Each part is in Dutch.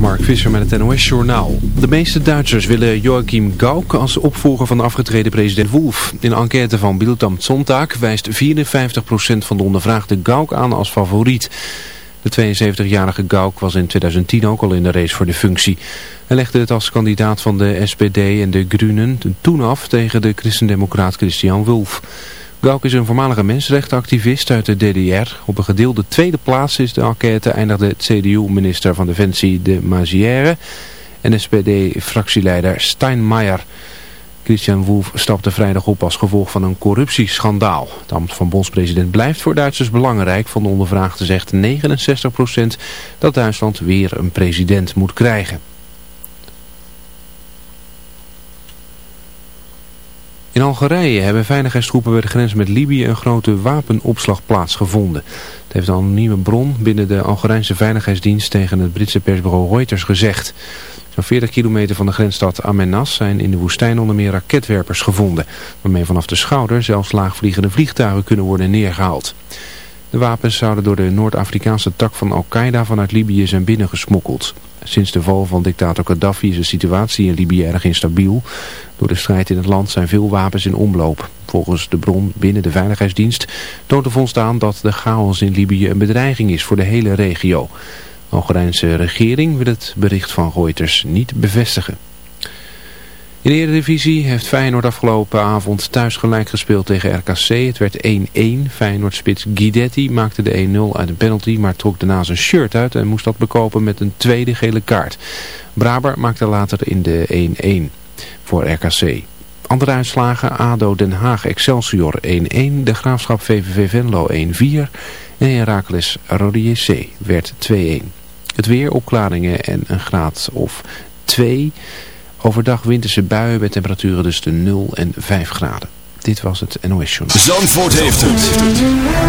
Mark Visser met het NOS Journaal. De meeste Duitsers willen Joachim Gauck als opvolger van de afgetreden president Wolf. In een enquête van Bild Sonntag wijst 54% van de ondervraagde Gauck aan als favoriet. De 72-jarige Gauck was in 2010 ook al in de race voor de functie. Hij legde het als kandidaat van de SPD en de Groenen toen af tegen de christendemocraat Christian Wolf. Gauck is een voormalige mensenrechtenactivist uit de DDR. Op een gedeelde tweede plaats is de enquête eindigde CDU-minister van Defensie de Mazière en SPD-fractieleider Steinmeier. Christian Wolff stapte vrijdag op als gevolg van een corruptieschandaal. Het ambt van bondspresident blijft voor Duitsers belangrijk. Van de ondervraagde zegt 69% dat Duitsland weer een president moet krijgen. In Algerije hebben veiligheidstroepen bij de grens met Libië een grote wapenopslagplaats gevonden. Het heeft een anonieme bron binnen de Algerijnse veiligheidsdienst tegen het Britse persbureau Reuters gezegd. Zo'n 40 kilometer van de grensstad Amenas zijn in de woestijn onder meer raketwerpers gevonden, waarmee vanaf de schouder zelfs laagvliegende vliegtuigen kunnen worden neergehaald. De wapens zouden door de Noord-Afrikaanse tak van Al-Qaeda vanuit Libië zijn binnengesmokkeld. Sinds de val van dictator Gaddafi is de situatie in Libië erg instabiel. Door de strijd in het land zijn veel wapens in omloop. Volgens de bron binnen de Veiligheidsdienst toont de vondst aan dat de chaos in Libië een bedreiging is voor de hele regio. De Algerijnse regering wil het bericht van Reuters niet bevestigen. In de Eredivisie heeft Feyenoord afgelopen avond thuis gelijk gespeeld tegen RKC. Het werd 1-1. Feyenoord-spits Guidetti maakte de 1-0 uit een penalty, maar trok daarna zijn shirt uit en moest dat bekopen met een tweede gele kaart. Braber maakte later in de 1-1 voor RKC. Andere uitslagen, ADO Den Haag Excelsior 1-1, de Graafschap VVV Venlo 1-4 en Herakles Rode werd 2-1. Het weer, opklaringen en een graad of 2 Overdag winterse buien met temperaturen tussen de 0 en 5 graden. Dit was het NOS Journal. Zandvoort heeft het.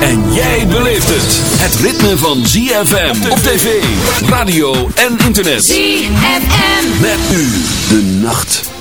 En jij beleeft het. Het ritme van ZFM op tv, radio en internet. ZFM. Met nu de nacht.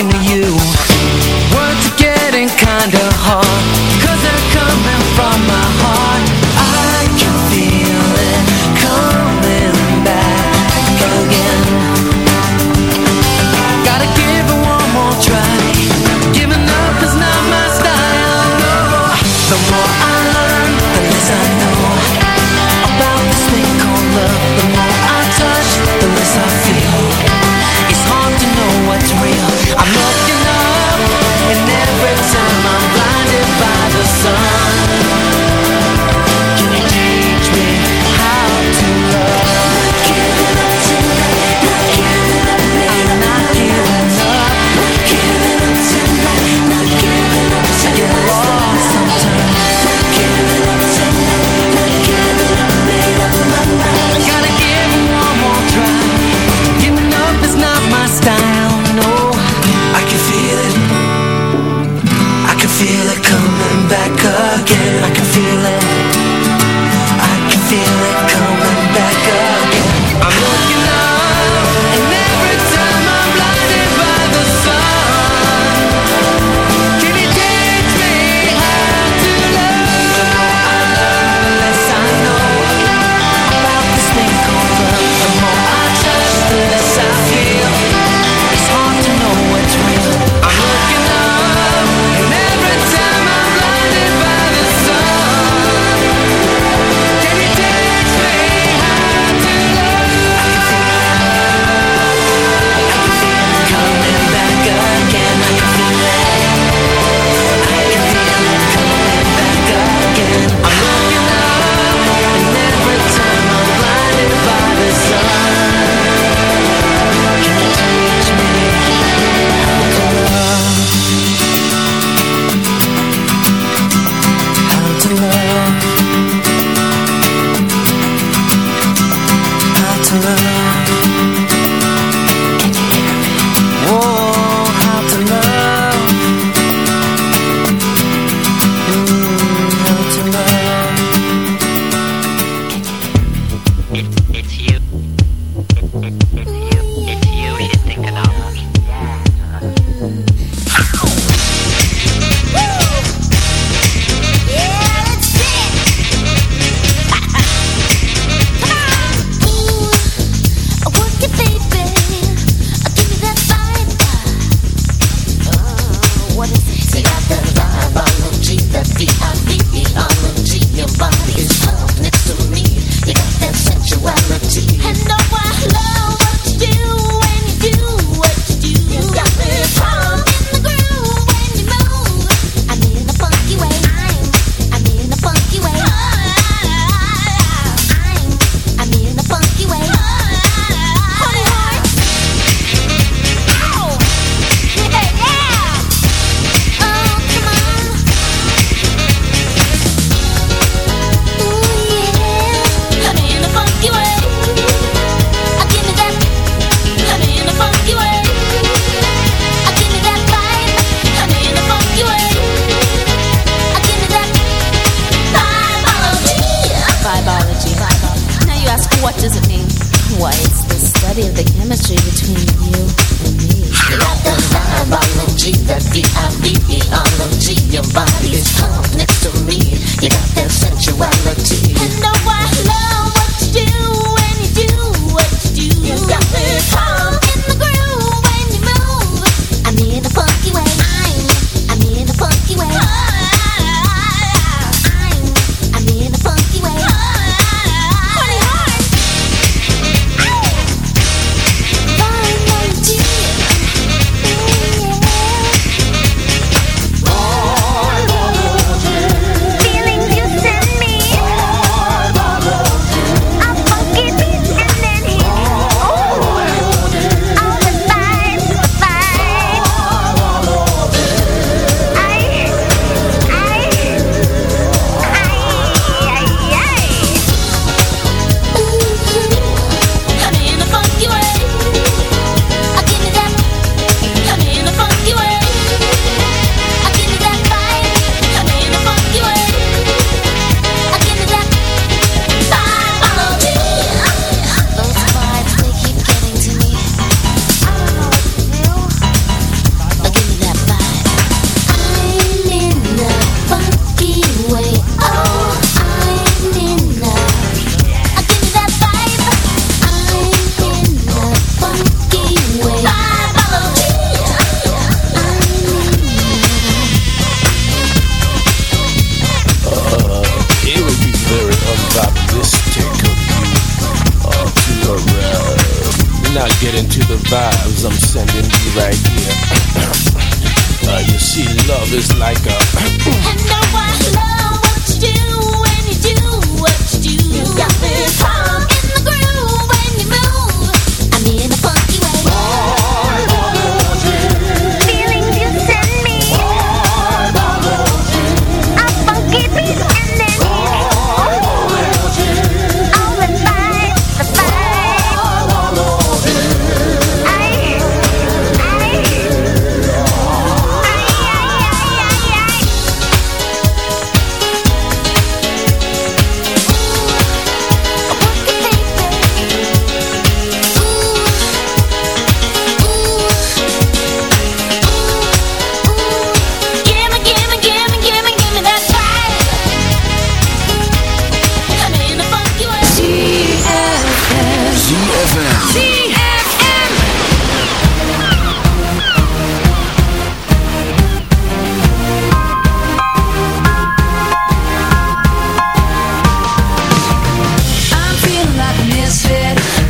talking to you.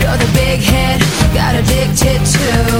you're the big hit, got addicted to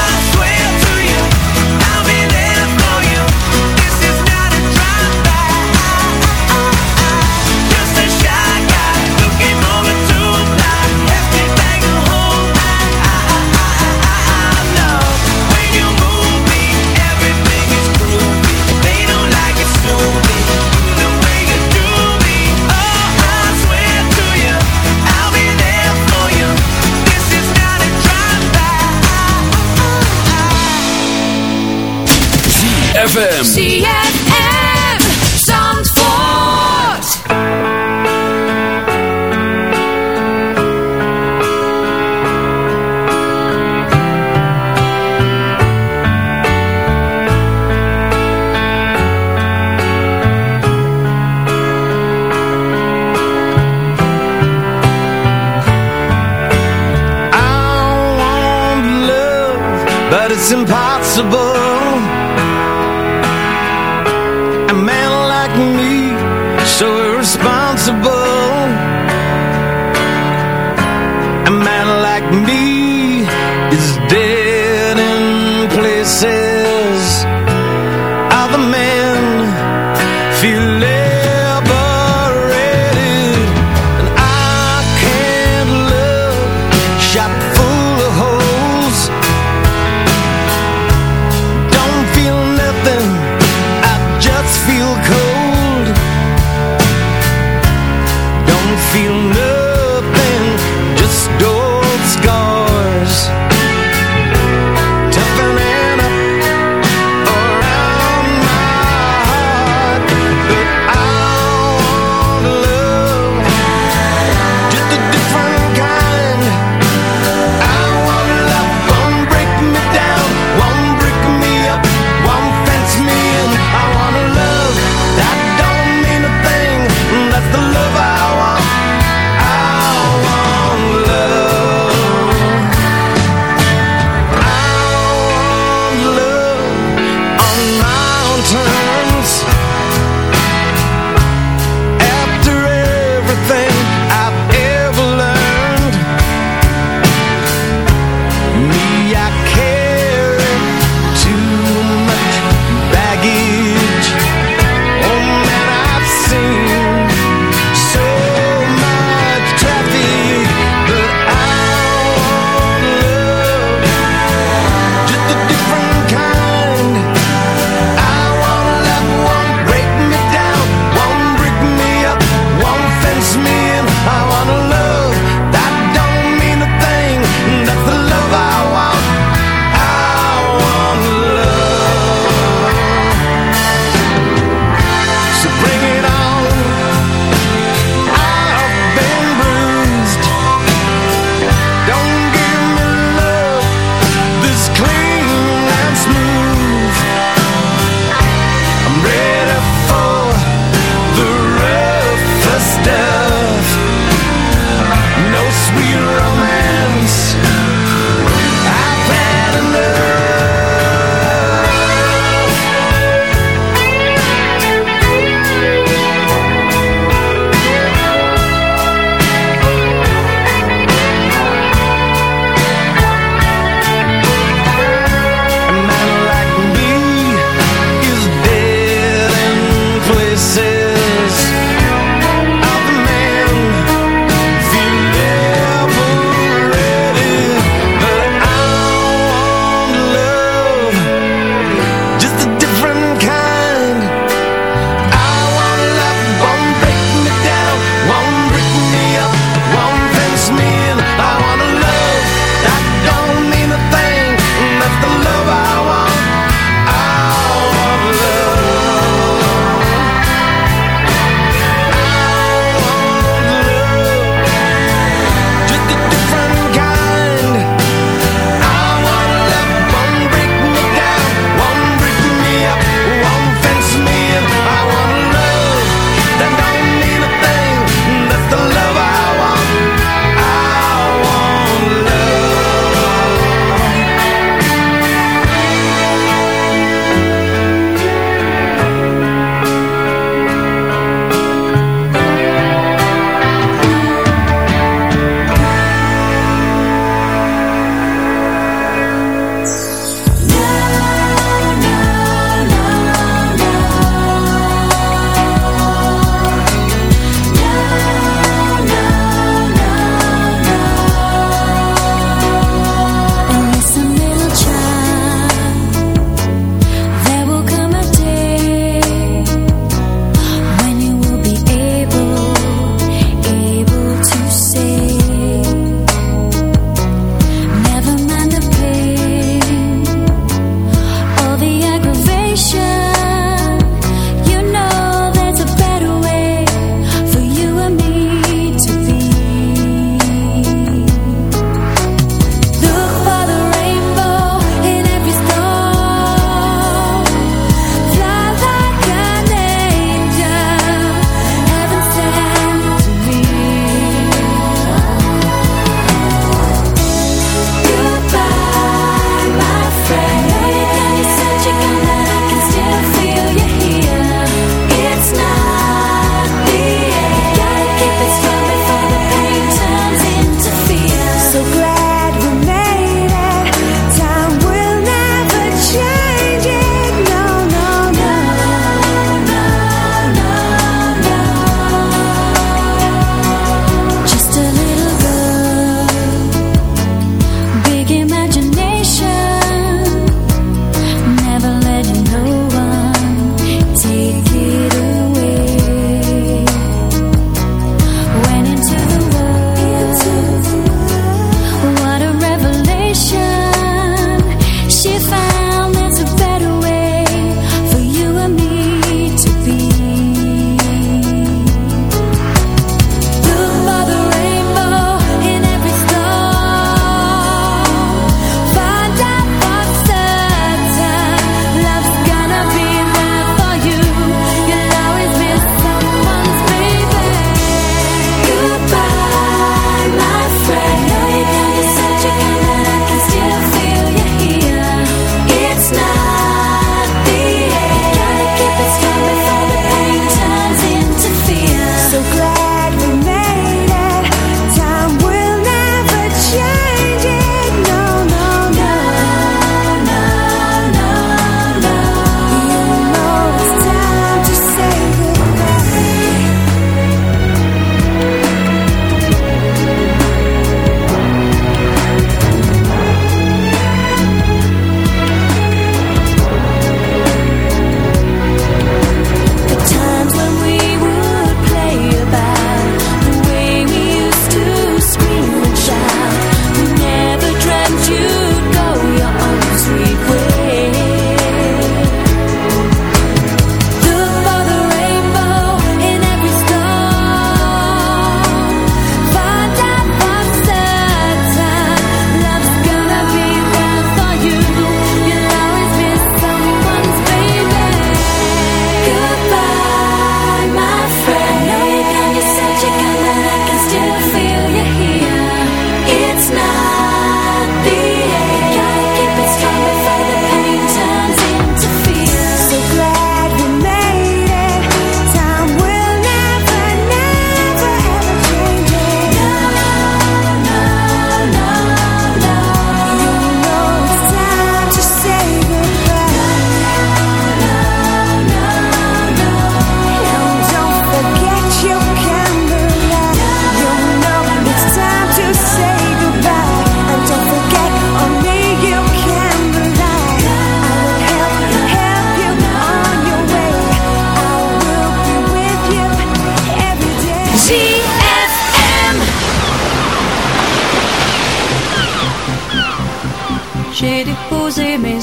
ZFM.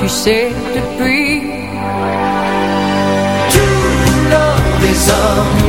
tu said free to love des hommes.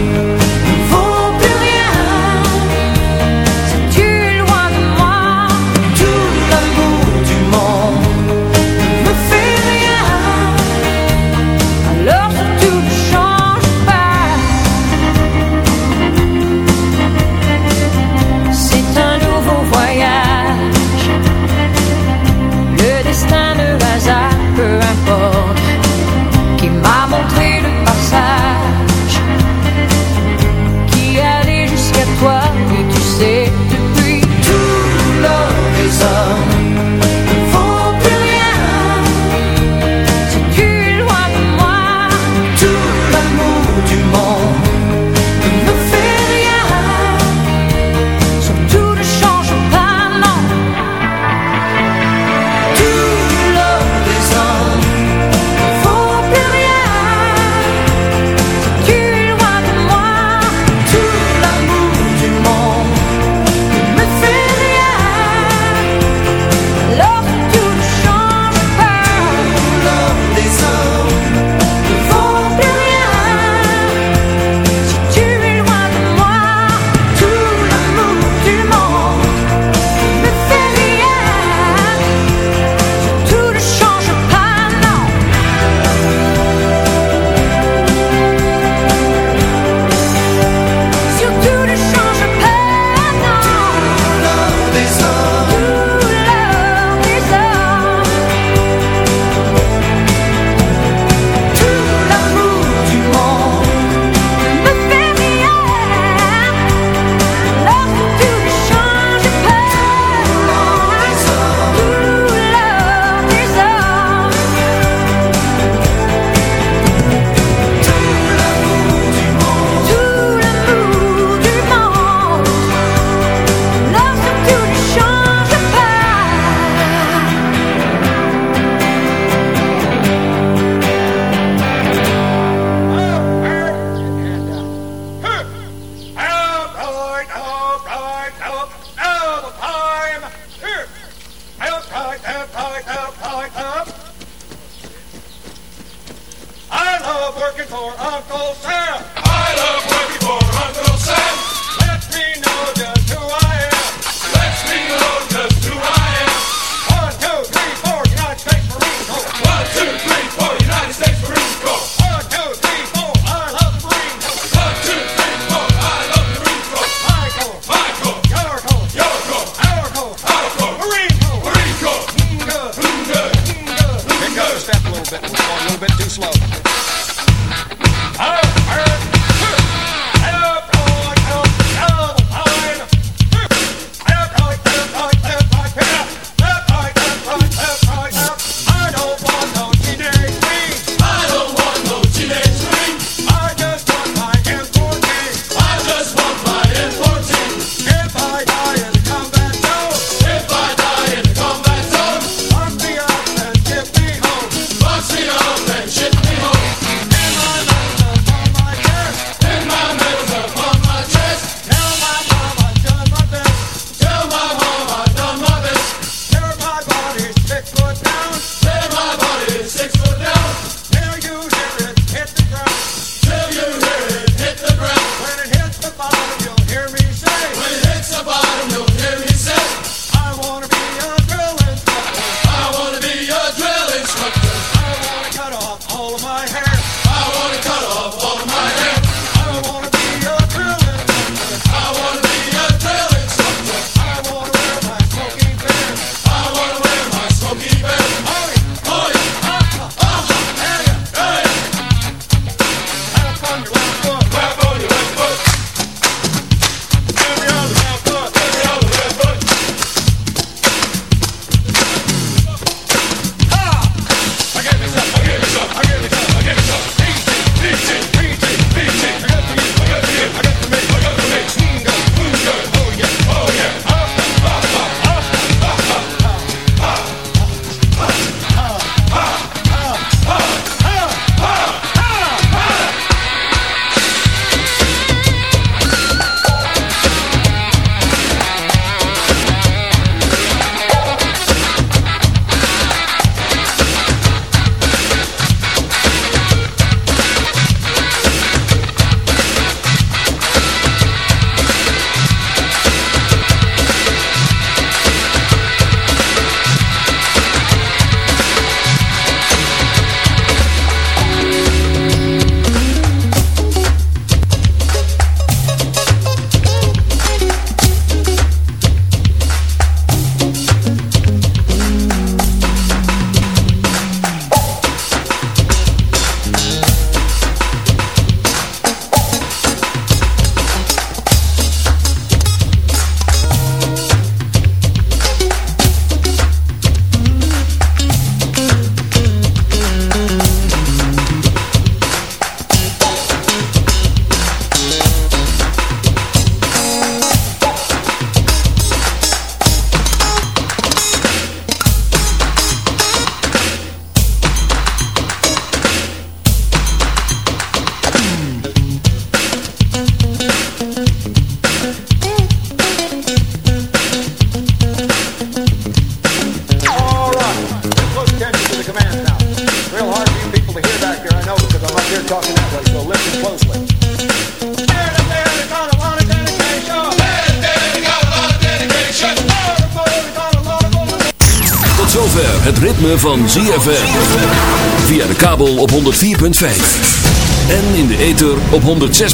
106.9.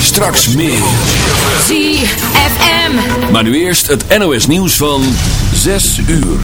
Straks meer. ZFM. Maar nu eerst het NOS nieuws van 6 uur.